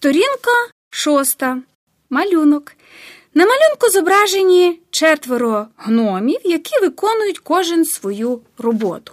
Сторінка шоста. Малюнок. На малюнку зображені четверо гномів, які виконують кожен свою роботу.